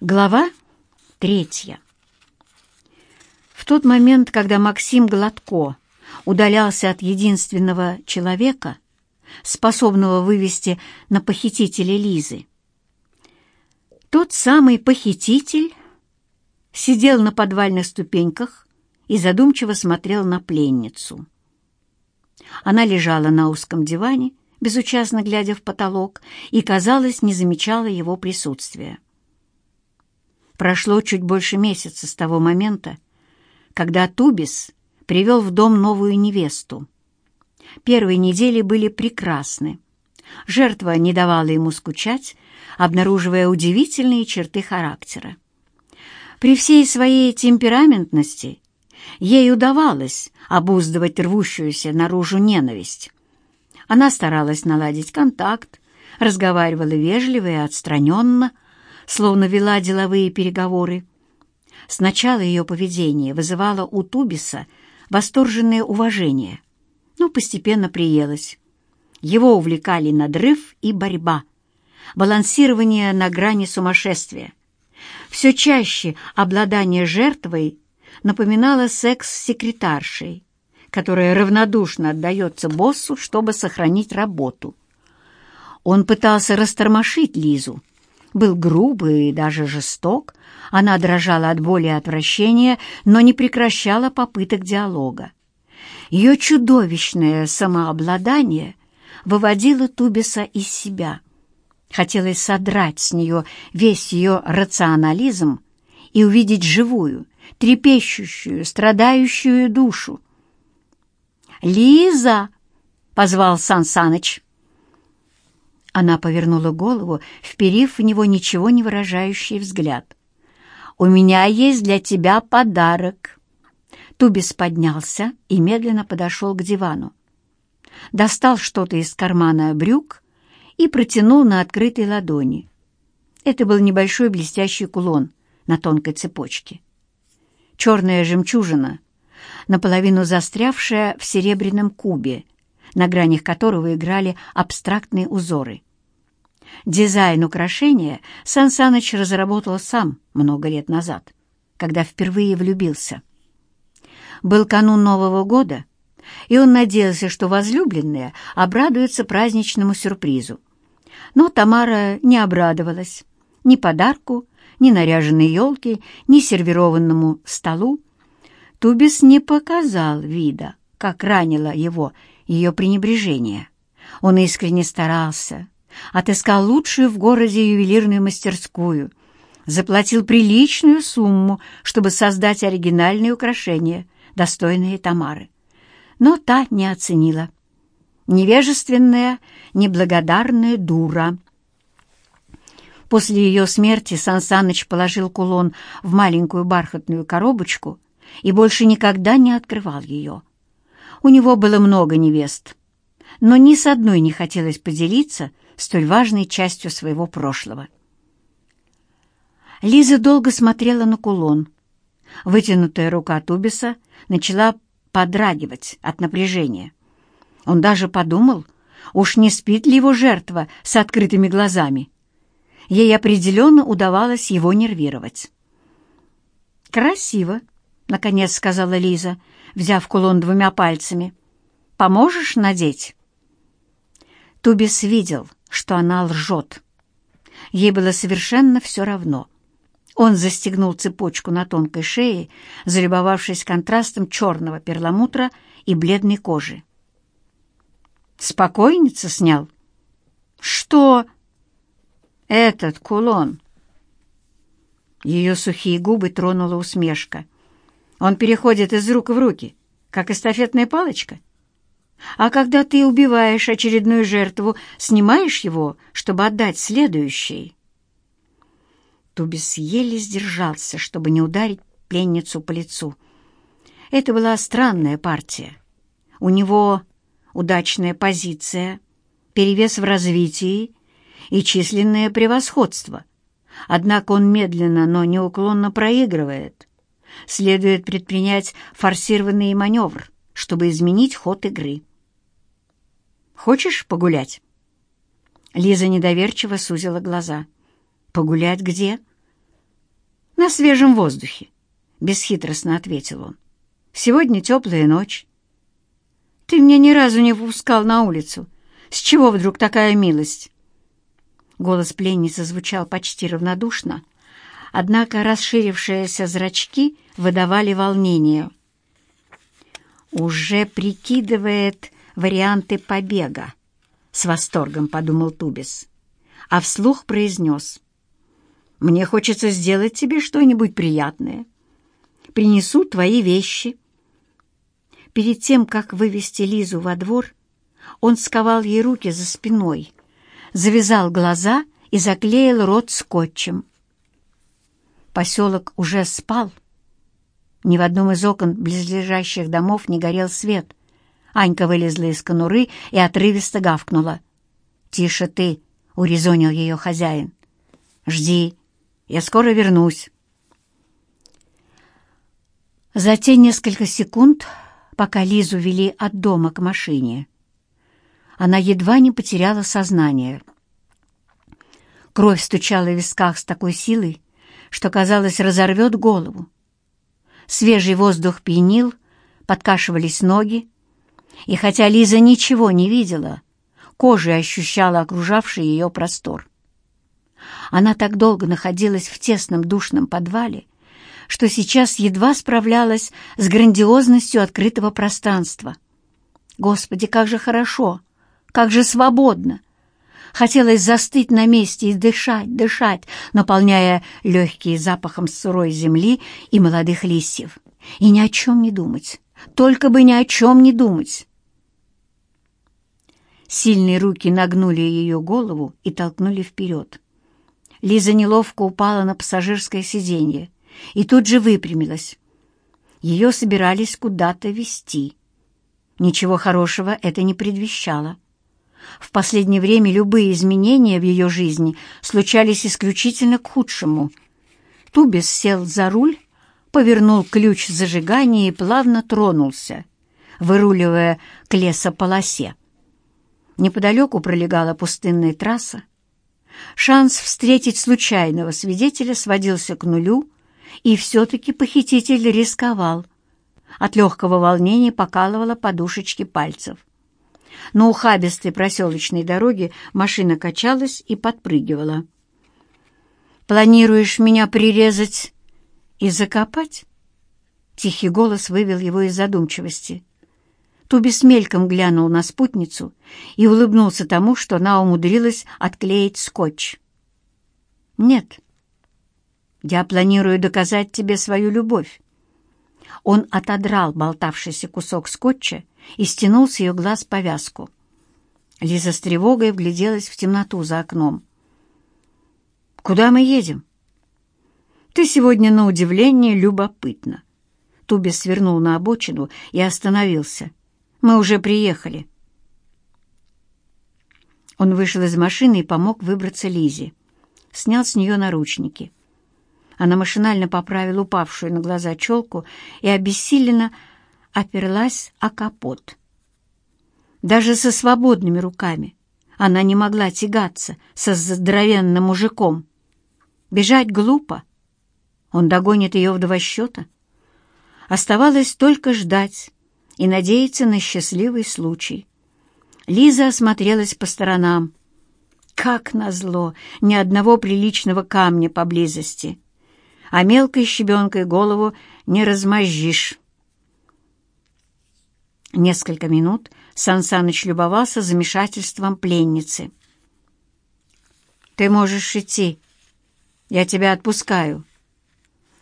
Глава третья. В тот момент, когда Максим Гладко удалялся от единственного человека, способного вывести на похитителя Лизы, тот самый похититель сидел на подвальных ступеньках и задумчиво смотрел на пленницу. Она лежала на узком диване, безучастно глядя в потолок, и, казалось, не замечала его присутствия. Прошло чуть больше месяца с того момента, когда Тубис привел в дом новую невесту. Первые недели были прекрасны. Жертва не давала ему скучать, обнаруживая удивительные черты характера. При всей своей темпераментности ей удавалось обуздывать рвущуюся наружу ненависть. Она старалась наладить контакт, разговаривала вежливо и отстраненно, словно вела деловые переговоры. Сначала ее поведение вызывало у Тубиса восторженное уважение, но постепенно приелось. Его увлекали надрыв и борьба, балансирование на грани сумасшествия. Все чаще обладание жертвой напоминало секс с секретаршей, которая равнодушно отдается боссу, чтобы сохранить работу. Он пытался растормошить Лизу, был грубый и даже жесток, она дрожала от боли и отвращения, но не прекращала попыток диалога. Ее чудовищное самообладание выводило Тубиса из себя. Хотелось содрать с нее весь ее рационализм и увидеть живую, трепещущую, страдающую душу. «Лиза!» — позвал Сан Саныч. Она повернула голову, вперив в него ничего не выражающий взгляд. «У меня есть для тебя подарок». Тубис поднялся и медленно подошел к дивану. Достал что-то из кармана брюк и протянул на открытой ладони. Это был небольшой блестящий кулон на тонкой цепочке. Черная жемчужина, наполовину застрявшая в серебряном кубе, на гранях которого играли абстрактные узоры. Дизайн украшения Сан Саныч разработал сам много лет назад, когда впервые влюбился. Был канун Нового года, и он надеялся, что возлюбленные обрадуются праздничному сюрпризу. Но Тамара не обрадовалась ни подарку, ни наряженной елке, ни сервированному столу. Тубис не показал вида, как ранило его ее пренебрежение. Он искренне старался, отыскал лучшую в городе ювелирную мастерскую, заплатил приличную сумму, чтобы создать оригинальные украшения, достойные Тамары. Но та не оценила. Невежественная, неблагодарная дура. После ее смерти Сан Саныч положил кулон в маленькую бархатную коробочку и больше никогда не открывал ее. У него было много невест, но ни с одной не хотелось поделиться столь важной частью своего прошлого. Лиза долго смотрела на кулон. Вытянутая рука Тубиса начала подрагивать от напряжения. Он даже подумал, уж не спит ли его жертва с открытыми глазами. Ей определенно удавалось его нервировать. «Красиво», — наконец сказала Лиза, взяв кулон двумя пальцами. «Поможешь надеть?» Тубис видел, что она лжет. Ей было совершенно все равно. Он застегнул цепочку на тонкой шее, залюбовавшись контрастом черного перламутра и бледной кожи. «Спокойница снял?» «Что?» «Этот кулон». Ее сухие губы тронула усмешка. «Он переходит из рук в руки, как эстафетная палочка?» А когда ты убиваешь очередную жертву, снимаешь его, чтобы отдать следующей. Тубис еле сдержался, чтобы не ударить пленницу по лицу. Это была странная партия. У него удачная позиция, перевес в развитии и численное превосходство. Однако он медленно, но неуклонно проигрывает. Следует предпринять форсированный маневр, чтобы изменить ход игры. Хочешь погулять?» Лиза недоверчиво сузила глаза. «Погулять где?» «На свежем воздухе», — бесхитростно ответил он. «Сегодня теплая ночь». «Ты меня ни разу не пускал на улицу. С чего вдруг такая милость?» Голос пленницы звучал почти равнодушно, однако расширившиеся зрачки выдавали волнение. «Уже прикидывает варианты побега», — с восторгом подумал Тубис, а вслух произнес. «Мне хочется сделать тебе что-нибудь приятное. Принесу твои вещи». Перед тем, как вывести Лизу во двор, он сковал ей руки за спиной, завязал глаза и заклеил рот скотчем. Поселок уже спал. Ни в одном из окон близлежащих домов не горел свет. Анька вылезла из конуры и отрывисто гавкнула. «Тише ты!» — урезонил ее хозяин. «Жди, я скоро вернусь». За те несколько секунд, пока Лизу вели от дома к машине, она едва не потеряла сознание. Кровь стучала в висках с такой силой, что, казалось, разорвет голову. Свежий воздух пьянил, подкашивались ноги, и хотя Лиза ничего не видела, кожей ощущала окружавший ее простор. Она так долго находилась в тесном душном подвале, что сейчас едва справлялась с грандиозностью открытого пространства. Господи, как же хорошо! Как же свободно! Хотелось застыть на месте и дышать, дышать, наполняя легкие запахом сырой земли и молодых листьев. И ни о чем не думать, только бы ни о чем не думать. Сильные руки нагнули ее голову и толкнули вперед. Лиза неловко упала на пассажирское сиденье и тут же выпрямилась. Ее собирались куда-то везти. Ничего хорошего это не предвещало. В последнее время любые изменения в ее жизни случались исключительно к худшему. Тубис сел за руль, повернул ключ зажигания и плавно тронулся, выруливая к лесополосе. Неподалеку пролегала пустынная трасса. Шанс встретить случайного свидетеля сводился к нулю, и все-таки похититель рисковал. От легкого волнения покалывало подушечки пальцев. На ухабистой проселочной дороге машина качалась и подпрыгивала. «Планируешь меня прирезать и закопать?» Тихий голос вывел его из задумчивости. Тубис мельком глянул на спутницу и улыбнулся тому, что она умудрилась отклеить скотч. «Нет, я планирую доказать тебе свою любовь». Он отодрал болтавшийся кусок скотча и стянул с ее глаз повязку. Лиза с тревогой вгляделась в темноту за окном. «Куда мы едем?» «Ты сегодня, на удивление, любопытна». Тубис свернул на обочину и остановился. «Мы уже приехали». Он вышел из машины и помог выбраться Лизе. Снял с нее наручники. Она машинально поправила упавшую на глаза челку и обессиленно оперлась о капот. Даже со свободными руками она не могла тягаться со здоровенным мужиком. Бежать глупо. Он догонит ее в два счета. Оставалось только ждать и надеяться на счастливый случай. Лиза осмотрелась по сторонам. Как назло, ни одного приличного камня поблизости. А мелкой щебенкой голову не размозжишь. Несколько минут Сансаныч любовался замешательством пленницы. «Ты можешь идти. Я тебя отпускаю.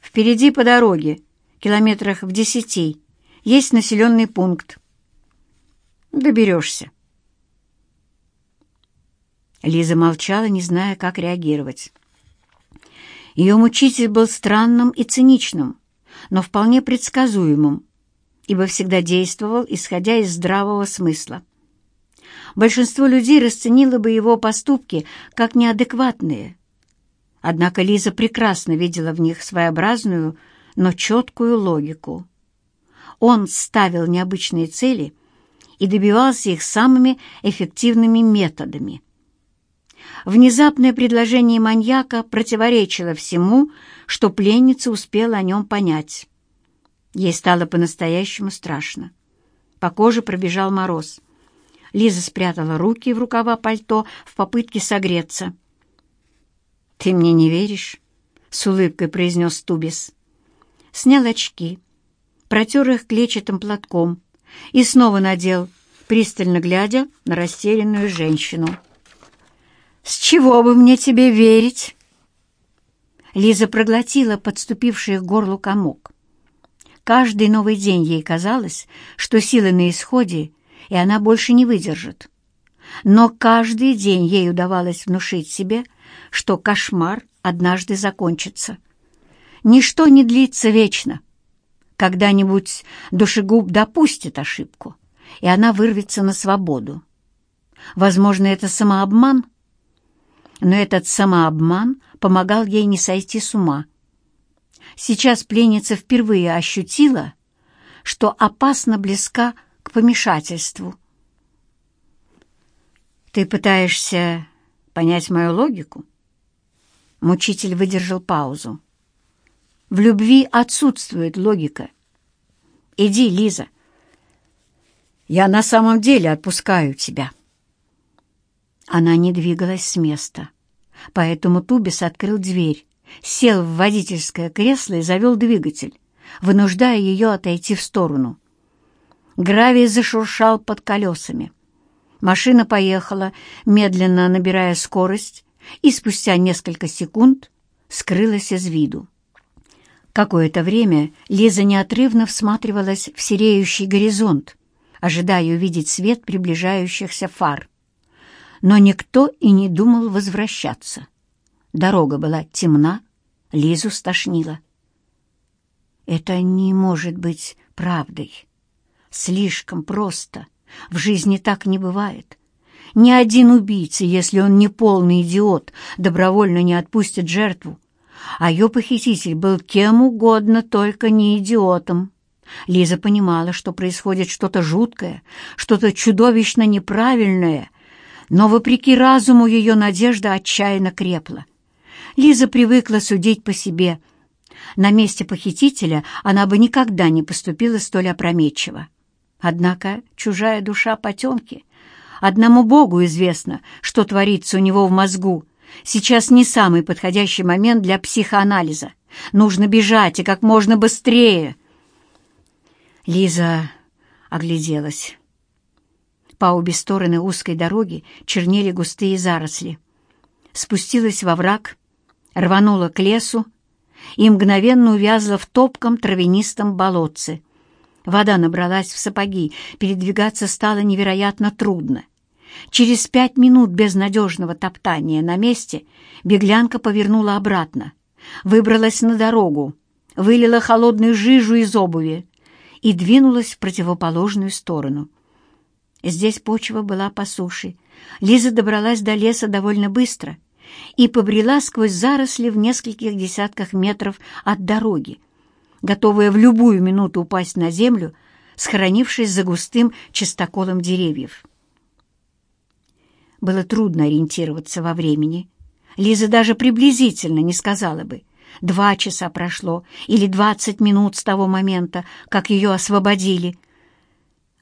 Впереди по дороге, километрах в десяти, есть населенный пункт. Доберешься». Лиза молчала, не зная, как реагировать. Ее мучитель был странным и циничным, но вполне предсказуемым ибо всегда действовал, исходя из здравого смысла. Большинство людей расценило бы его поступки как неадекватные. Однако Лиза прекрасно видела в них своеобразную, но четкую логику. Он ставил необычные цели и добивался их самыми эффективными методами. Внезапное предложение маньяка противоречило всему, что пленница успела о нем понять. Ей стало по-настоящему страшно. По коже пробежал мороз. Лиза спрятала руки в рукава пальто в попытке согреться. «Ты мне не веришь?» — с улыбкой произнес Тубис. Снял очки, протер их клетчатым платком и снова надел, пристально глядя на растерянную женщину. «С чего бы мне тебе верить?» Лиза проглотила подступивший к горлу комок. Каждый новый день ей казалось, что силы на исходе, и она больше не выдержит. Но каждый день ей удавалось внушить себе, что кошмар однажды закончится. Ничто не длится вечно. Когда-нибудь душегуб допустит ошибку, и она вырвется на свободу. Возможно, это самообман, но этот самообман помогал ей не сойти с ума. Сейчас пленница впервые ощутила, что опасно близка к помешательству. «Ты пытаешься понять мою логику?» Мучитель выдержал паузу. «В любви отсутствует логика. Иди, Лиза. Я на самом деле отпускаю тебя». Она не двигалась с места, поэтому Тубис открыл дверь, сел в водительское кресло и завел двигатель, вынуждая ее отойти в сторону. Гравий зашуршал под колесами. Машина поехала, медленно набирая скорость, и спустя несколько секунд скрылась из виду. Какое-то время Лиза неотрывно всматривалась в сереющий горизонт, ожидая увидеть свет приближающихся фар но никто и не думал возвращаться. Дорога была темна, Лизу стошнило. Это не может быть правдой. Слишком просто. В жизни так не бывает. Ни один убийца, если он не полный идиот, добровольно не отпустит жертву. А ее похититель был кем угодно, только не идиотом. Лиза понимала, что происходит что-то жуткое, что-то чудовищно неправильное, но, вопреки разуму, ее надежда отчаянно крепла. Лиза привыкла судить по себе. На месте похитителя она бы никогда не поступила столь опрометчиво. Однако чужая душа потемки. Одному Богу известно, что творится у него в мозгу. Сейчас не самый подходящий момент для психоанализа. Нужно бежать и как можно быстрее. Лиза огляделась. По обе стороны узкой дороги чернели густые заросли. Спустилась во враг, рванула к лесу и мгновенно увязла в топком травянистом болотце. Вода набралась в сапоги, передвигаться стало невероятно трудно. Через пять минут безнадежного топтания на месте беглянка повернула обратно, выбралась на дорогу, вылила холодную жижу из обуви и двинулась в противоположную сторону. Здесь почва была по суше. Лиза добралась до леса довольно быстро и побрела сквозь заросли в нескольких десятках метров от дороги, готовая в любую минуту упасть на землю, схоронившись за густым чистоколом деревьев. Было трудно ориентироваться во времени. Лиза даже приблизительно не сказала бы. Два часа прошло или двадцать минут с того момента, как ее освободили —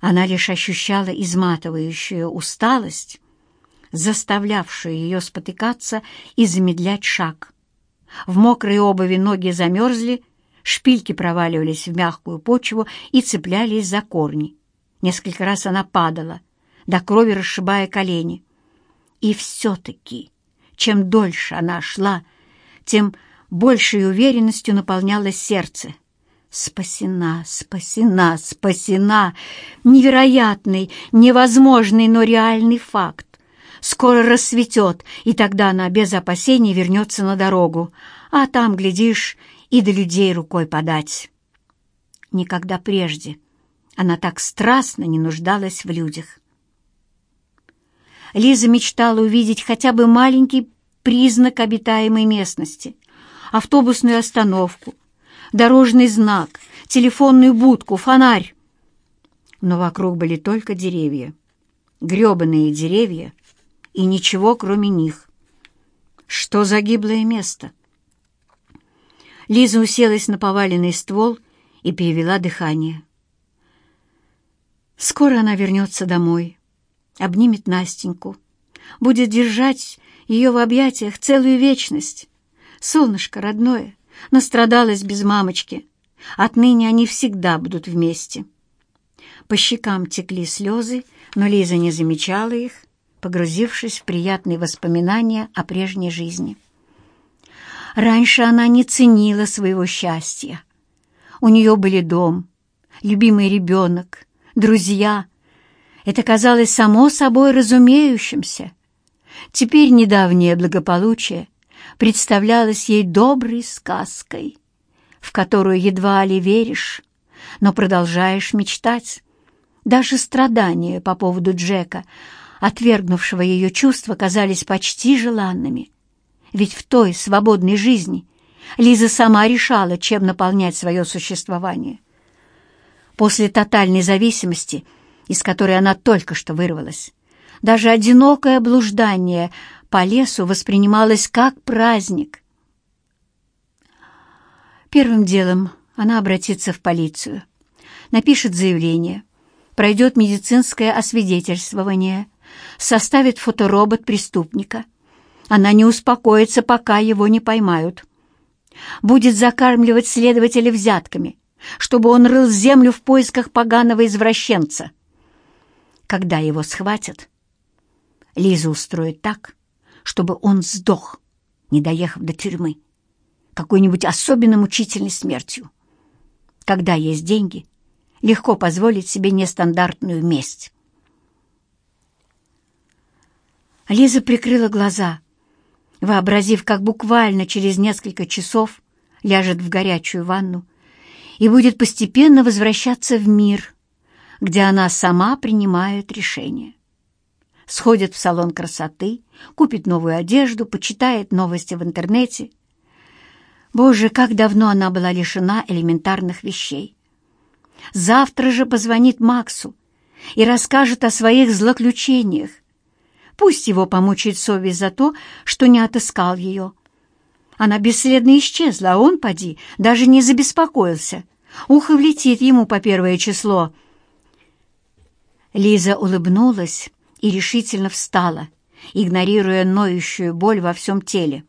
она лишь ощущала изматывающую усталость, заставлявшую ее спотыкаться и замедлять шаг. В мокрой обуви ноги замерзли, шпильки проваливались в мягкую почву и цеплялись за корни. Несколько раз она падала, до крови расшибая колени. И все-таки, чем дольше она шла, тем большей уверенностью наполнялось сердце — Спасена, спасена, спасена! Невероятный, невозможный, но реальный факт. Скоро рассветет, и тогда она без опасений вернется на дорогу, а там, глядишь, и до людей рукой подать. Никогда прежде она так страстно не нуждалась в людях. Лиза мечтала увидеть хотя бы маленький признак обитаемой местности, автобусную остановку, дорожный знак, телефонную будку, фонарь. Но вокруг были только деревья, гребаные деревья, и ничего кроме них. Что за гиблое место? Лиза уселась на поваленный ствол и перевела дыхание. Скоро она вернется домой, обнимет Настеньку, будет держать ее в объятиях целую вечность. Солнышко родное, настрадалась без мамочки. Отныне они всегда будут вместе. По щекам текли слезы, но Лиза не замечала их, погрузившись в приятные воспоминания о прежней жизни. Раньше она не ценила своего счастья. У нее были дом, любимый ребенок, друзья. Это казалось само собой разумеющимся. Теперь недавнее благополучие представлялось ей доброй сказкой, в которую едва ли веришь, но продолжаешь мечтать. Даже страдания по поводу Джека, отвергнувшего ее чувства, казались почти желанными. Ведь в той свободной жизни Лиза сама решала, чем наполнять свое существование. После тотальной зависимости, из которой она только что вырвалась, даже одинокое блуждание по лесу воспринималось как праздник. Первым делом она обратится в полицию, напишет заявление, пройдет медицинское освидетельствование, составит фоторобот преступника. Она не успокоится, пока его не поймают. Будет закармливать следователя взятками, чтобы он рыл землю в поисках поганого извращенца. Когда его схватят, Лиза устроит так, чтобы он сдох, не доехав до тюрьмы, какой-нибудь особенно мучительной смертью. Когда есть деньги, легко позволить себе нестандартную месть. Лиза прикрыла глаза, вообразив, как буквально через несколько часов ляжет в горячую ванну и будет постепенно возвращаться в мир, где она сама принимает решения сходит в салон красоты, купит новую одежду, почитает новости в интернете. Боже, как давно она была лишена элементарных вещей. Завтра же позвонит Максу и расскажет о своих злоключениях. Пусть его помучает совесть за то, что не отыскал ее. Она бесследно исчезла, а он, поди, даже не забеспокоился. Ухо влетит ему по первое число. Лиза улыбнулась и решительно встала, игнорируя ноющую боль во всем теле.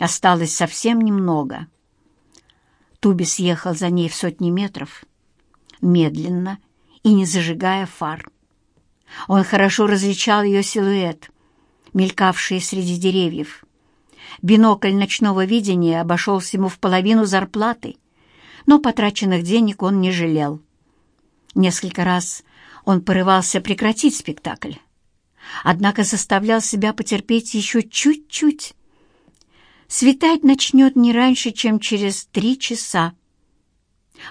Осталось совсем немного. Туби съехал за ней в сотни метров, медленно и не зажигая фар. Он хорошо различал ее силуэт, мелькавший среди деревьев. Бинокль ночного видения обошелся ему в половину зарплаты, но потраченных денег он не жалел. Несколько раз он порывался прекратить спектакль, однако заставлял себя потерпеть еще чуть-чуть. Светать начнет не раньше, чем через три часа.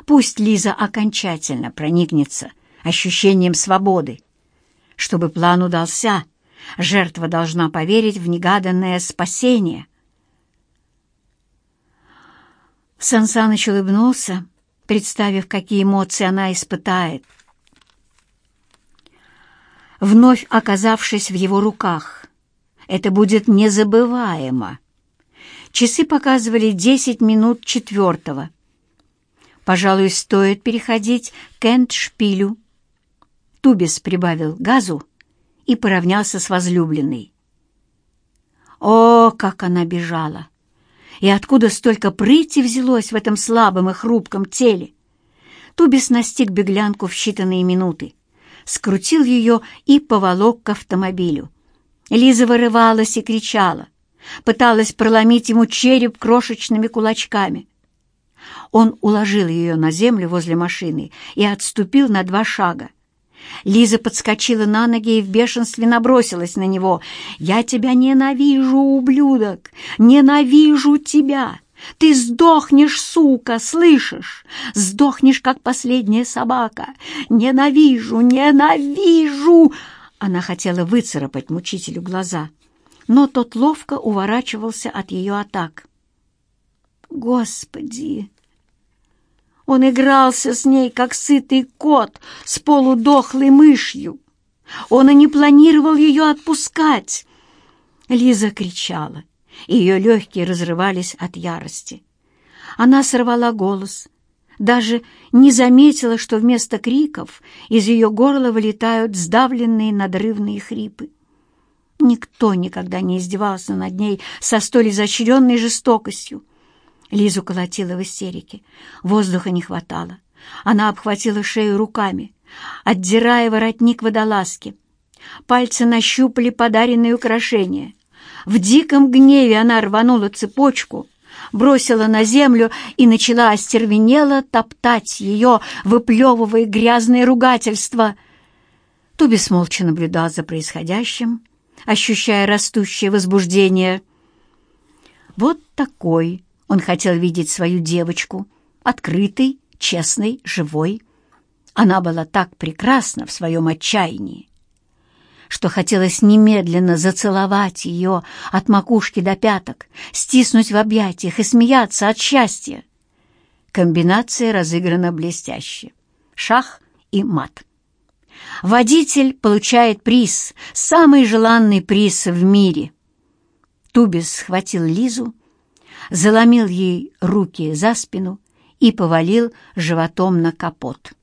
Пусть Лиза окончательно проникнется ощущением свободы. Чтобы план удался, жертва должна поверить в негаданное спасение. Сансаныч улыбнулся, представив, какие эмоции она испытает — вновь оказавшись в его руках. Это будет незабываемо. Часы показывали десять минут четвертого. Пожалуй, стоит переходить к Эндшпилю. Тубис прибавил газу и поравнялся с возлюбленной. О, как она бежала! И откуда столько прыти взялось в этом слабом и хрупком теле? Тубис настиг беглянку в считанные минуты скрутил ее и поволок к автомобилю. Лиза вырывалась и кричала, пыталась проломить ему череп крошечными кулачками. Он уложил ее на землю возле машины и отступил на два шага. Лиза подскочила на ноги и в бешенстве набросилась на него. «Я тебя ненавижу, ублюдок! Ненавижу тебя! Ты сдохнешь, сука, слышишь? Сдохнешь, как последняя собака. Ненавижу, ненавижу!» Она хотела выцарапать мучителю глаза, но тот ловко уворачивался от ее атак. «Господи!» Он игрался с ней, как сытый кот с полудохлой мышью. Он и не планировал ее отпускать. Лиза кричала и ее легкие разрывались от ярости. Она сорвала голос, даже не заметила, что вместо криков из ее горла вылетают сдавленные надрывные хрипы. Никто никогда не издевался над ней со столь изощренной жестокостью. Лизу колотила в истерике. Воздуха не хватало. Она обхватила шею руками, отдирая воротник водолазки. Пальцы нащупали подаренные украшения. В диком гневе она рванула цепочку, бросила на землю и начала остервенело топтать ее, выплевывая грязные ругательства. Тубис молча наблюдал за происходящим, ощущая растущее возбуждение. Вот такой он хотел видеть свою девочку, открытой, честной, живой. Она была так прекрасна в своем отчаянии, что хотелось немедленно зацеловать ее от макушки до пяток, стиснуть в объятиях и смеяться от счастья. Комбинация разыграна блестяще. Шах и мат. Водитель получает приз, самый желанный приз в мире. Тубис схватил Лизу, заломил ей руки за спину и повалил животом на капот.